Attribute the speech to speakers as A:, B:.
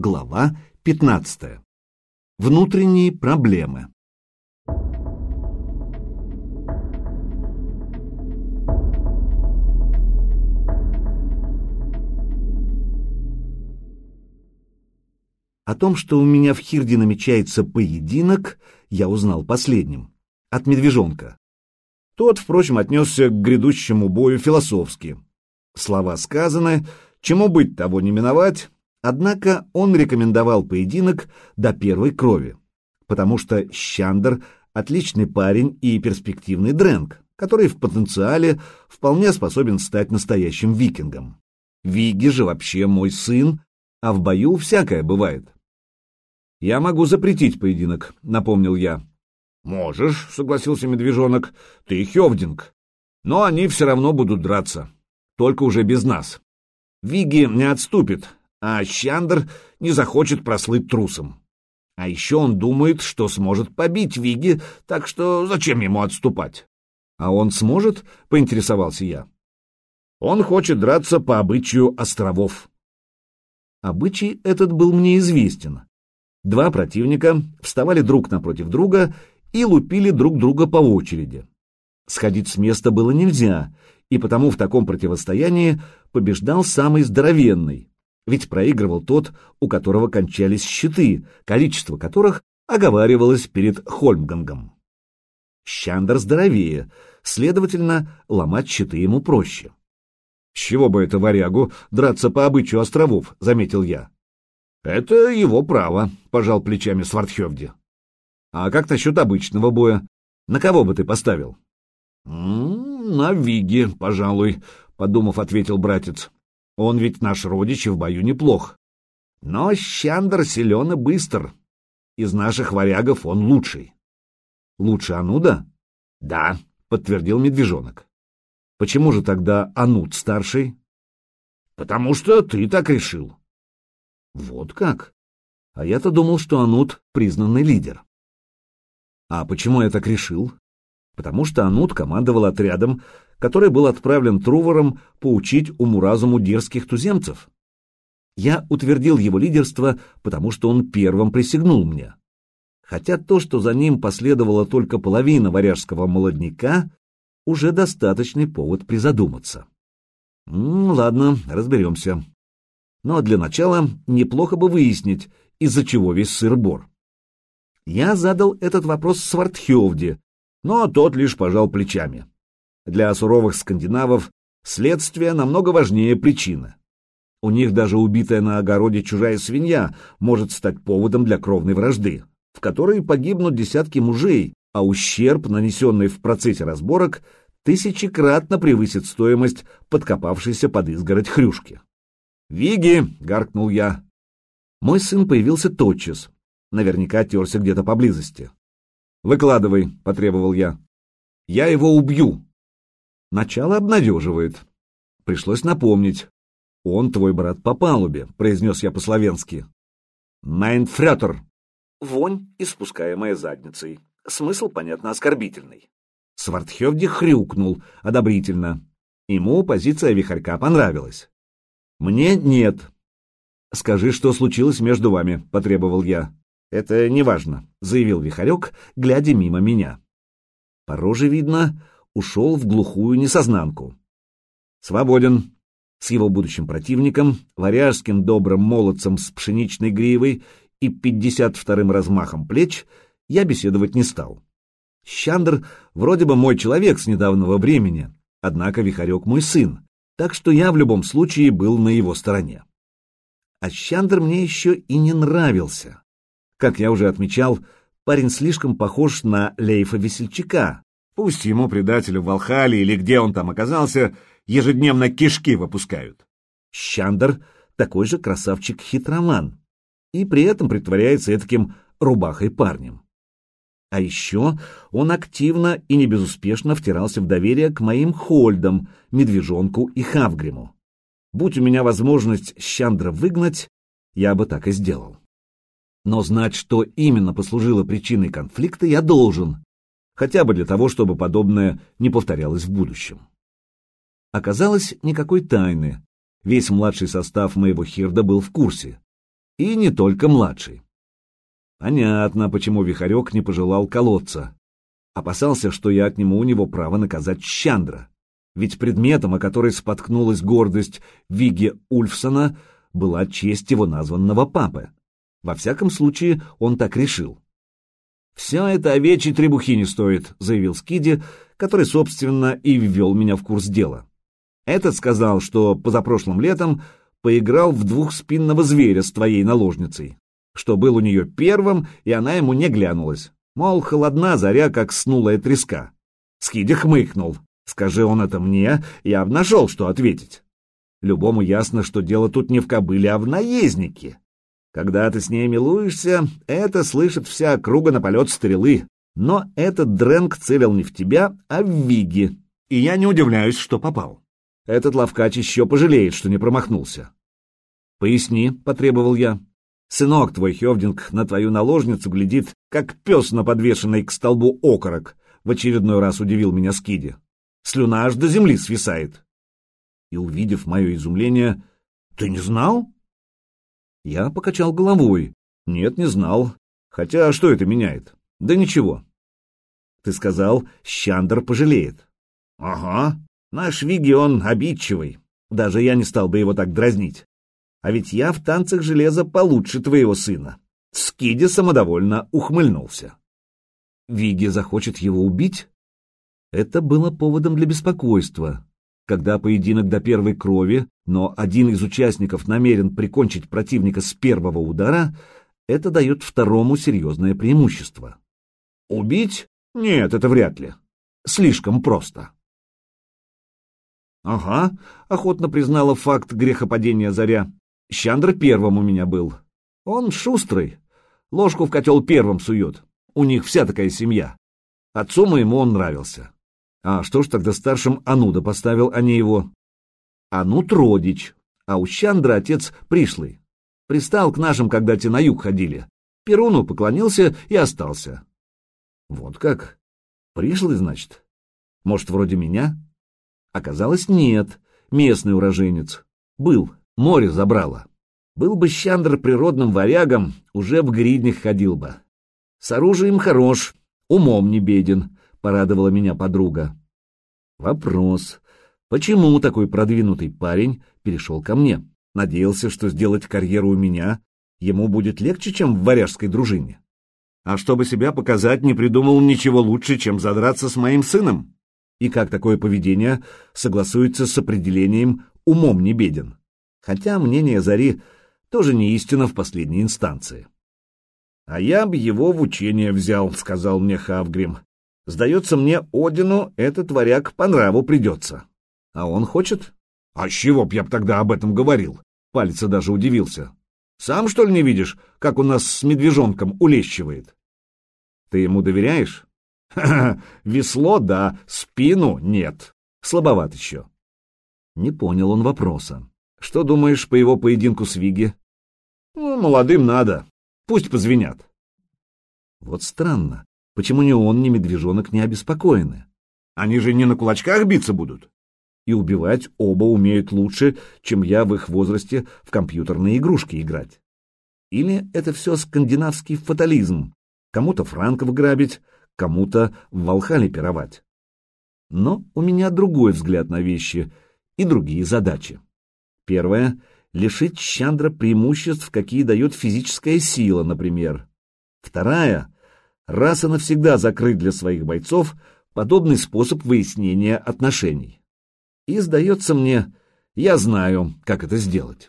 A: Глава 15. Внутренние проблемы. О том, что у меня в Хирде намечается поединок, я узнал последним. От медвежонка. Тот, впрочем, отнесся к грядущему бою философски. Слова сказаны, чему быть, того не миновать, однако он рекомендовал поединок до первой крови, потому что Щандер — отличный парень и перспективный дрэнг, который в потенциале вполне способен стать настоящим викингом. Виги же вообще мой сын, а в бою всякое бывает. «Я могу запретить поединок», — напомнил я. «Можешь», — согласился медвежонок, — «ты Хевдинг. Но они все равно будут драться, только уже без нас. Виги не отступит, а Щандр не захочет прослыть трусом. А еще он думает, что сможет побить Виги, так что зачем ему отступать?» «А он сможет?» — поинтересовался я. «Он хочет драться по обычаю островов». Обычай этот был мне известен. Два противника вставали друг напротив друга и лупили друг друга по очереди. Сходить с места было нельзя, и потому в таком противостоянии побеждал самый здоровенный, ведь проигрывал тот, у которого кончались щиты, количество которых оговаривалось перед Хольмгангом. Щандер здоровее, следовательно, ломать щиты ему проще. «С чего бы это варягу драться по обычаю островов?» — заметил я. «Это его право», — пожал плечами Свардхевди. «А как насчет обычного боя? На кого бы ты поставил?» «М -м, «На Виги, пожалуй», — подумав, ответил братец. «Он ведь наш родич и в бою неплох. Но Щандр силен и быстр. Из наших варягов он лучший». «Лучше Ануда?» «Да», — подтвердил медвежонок. «Почему же тогда Ануд старший?» «Потому что ты так решил». Вот как? А я-то думал, что Анут — признанный лидер. А почему я так решил? Потому что Анут командовал отрядом, который был отправлен Трувором поучить уму-разуму дерзких туземцев. Я утвердил его лидерство, потому что он первым присягнул мне. Хотя то, что за ним последовала только половина варяжского молодняка, уже достаточный повод призадуматься. М -м, ладно, разберемся. Но для начала неплохо бы выяснить, из-за чего весь сыр-бор. Я задал этот вопрос Свартхевде, но тот лишь пожал плечами. Для суровых скандинавов следствие намного важнее причины. У них даже убитая на огороде чужая свинья может стать поводом для кровной вражды, в которой погибнут десятки мужей, а ущерб, нанесенный в процессе разборок, тысячекратно превысит стоимость подкопавшейся под изгородь хрюшки. «Виги!» — гаркнул я. Мой сын появился тотчас. Наверняка терся где-то поблизости. «Выкладывай», — потребовал я. «Я его убью». Начало обнадеживает. Пришлось напомнить. «Он твой брат по палубе», — произнес я по-словенски. «Майнфрётер». Вонь, испускаемая задницей. Смысл, понятно, оскорбительный. Свартхевди хрюкнул одобрительно. Ему позиция вихарька понравилась. «Мне нет». «Скажи, что случилось между вами», — потребовал я. «Это неважно», — заявил Вихарек, глядя мимо меня. По роже видно, ушел в глухую несознанку. «Свободен». С его будущим противником, варяжским добрым молодцем с пшеничной гривой и пятьдесят вторым размахом плеч, я беседовать не стал. Щандр вроде бы мой человек с недавнего времени, однако Вихарек мой сын, так что я в любом случае был на его стороне. А Щандр мне еще и не нравился. Как я уже отмечал, парень слишком похож на Лейфа Весельчака. Пусть ему, предателю в Алхале или где он там оказался, ежедневно кишки выпускают. Щандр такой же красавчик-хитроман, и при этом притворяется таким рубахой парнем. А еще он активно и не безуспешно втирался в доверие к моим Хольдам, Медвежонку и Хавгриму. Будь у меня возможность Щандра выгнать, я бы так и сделал. Но знать, что именно послужило причиной конфликта, я должен, хотя бы для того, чтобы подобное не повторялось в будущем. Оказалось, никакой тайны. Весь младший состав моего Хирда был в курсе. И не только младший. Понятно, почему Вихарек не пожелал колоться. Опасался, что я отниму у него право наказать Щандра. Ведь предметом, о который споткнулась гордость Виги Ульфсона, была честь его названного папы. Во всяком случае, он так решил. «Все это овечьей требухи не стоит», — заявил Скиди, который, собственно, и ввел меня в курс дела. Этот сказал, что позапрошлым летом поиграл в двухспинного зверя с твоей наложницей, что был у нее первым, и она ему не глянулась. Мол, холодна заря, как снулая треска. Скиди хмыкнул. Скажи он это мне, я б нашел, что ответить. Любому ясно, что дело тут не в кобыле, а в наезднике. Когда ты с ней милуешься, это слышит вся округа на полет стрелы. Но этот дрэнк целил не в тебя, а в Виги. И я не удивляюсь, что попал. Этот ловкач еще пожалеет, что не промахнулся. «Поясни», — потребовал я. «Сынок твой, Хевдинг, на твою наложницу глядит, как пес на подвешенный к столбу окорок», — в очередной раз удивил меня Скиди. «Слюна аж до земли свисает». И, увидев мое изумление, «Ты не знал?» Я покачал головой. «Нет, не знал. Хотя что это меняет? Да ничего». «Ты сказал, Щандр пожалеет». «Ага. Наш Виги, он обидчивый. Даже я не стал бы его так дразнить. А ведь я в танцах железа получше твоего сына. Скиди самодовольно ухмыльнулся. Виги захочет его убить? Это было поводом для беспокойства. Когда поединок до первой крови, но один из участников намерен прикончить противника с первого удара, это дает второму серьезное преимущество. Убить? Нет, это вряд ли. Слишком просто. Ага, охотно признала факт грехопадения Заря. Щандр первым у меня был. Он шустрый. Ложку в котел первым сует. У них вся такая семья. Отцу моему он нравился. А что ж тогда старшим Ануда поставил, а не его? Ануд родич, а у Щандра отец пришлый. Пристал к нашим, когда те на юг ходили. Перуну поклонился и остался. Вот как? Пришлый, значит? Может, вроде меня? Оказалось, нет. Местный уроженец. Был, море забрало. Был бы Щандр природным варягом, уже в гриднях ходил бы. С оружием хорош, умом не беден, порадовала меня подруга. Вопрос. Почему такой продвинутый парень перешел ко мне? Надеялся, что сделать карьеру у меня ему будет легче, чем в варяжской дружине. А чтобы себя показать, не придумал ничего лучше, чем задраться с моим сыном. И как такое поведение согласуется с определением «умом не беден»? хотя мнение Зари тоже не истина в последней инстанции. «А я б его в учение взял», — сказал мне Хавгрим. «Сдается мне, Одину этот варяг по нраву придется. А он хочет?» «А с чего б я б тогда об этом говорил?» Палец даже удивился. «Сам, что ли, не видишь, как у нас с медвежонком улещивает?» «Ты ему доверяешь?» «Ха-ха, весло — да, спину — нет. Слабоват еще». Не понял он вопроса. Что думаешь по его поединку с Виги? Ну, молодым надо. Пусть позвенят. Вот странно. Почему ни он, ни медвежонок не обеспокоены? Они же не на кулачках биться будут. И убивать оба умеют лучше, чем я в их возрасте в компьютерные игрушки играть. Или это все скандинавский фатализм? Кому-то франков грабить, кому-то в Волхале пировать. Но у меня другой взгляд на вещи и другие задачи. Первое — лишить Чандра преимуществ, какие дает физическая сила, например. Вторая — раз и навсегда закрыть для своих бойцов подобный способ выяснения отношений. И, сдается мне, я знаю, как это сделать.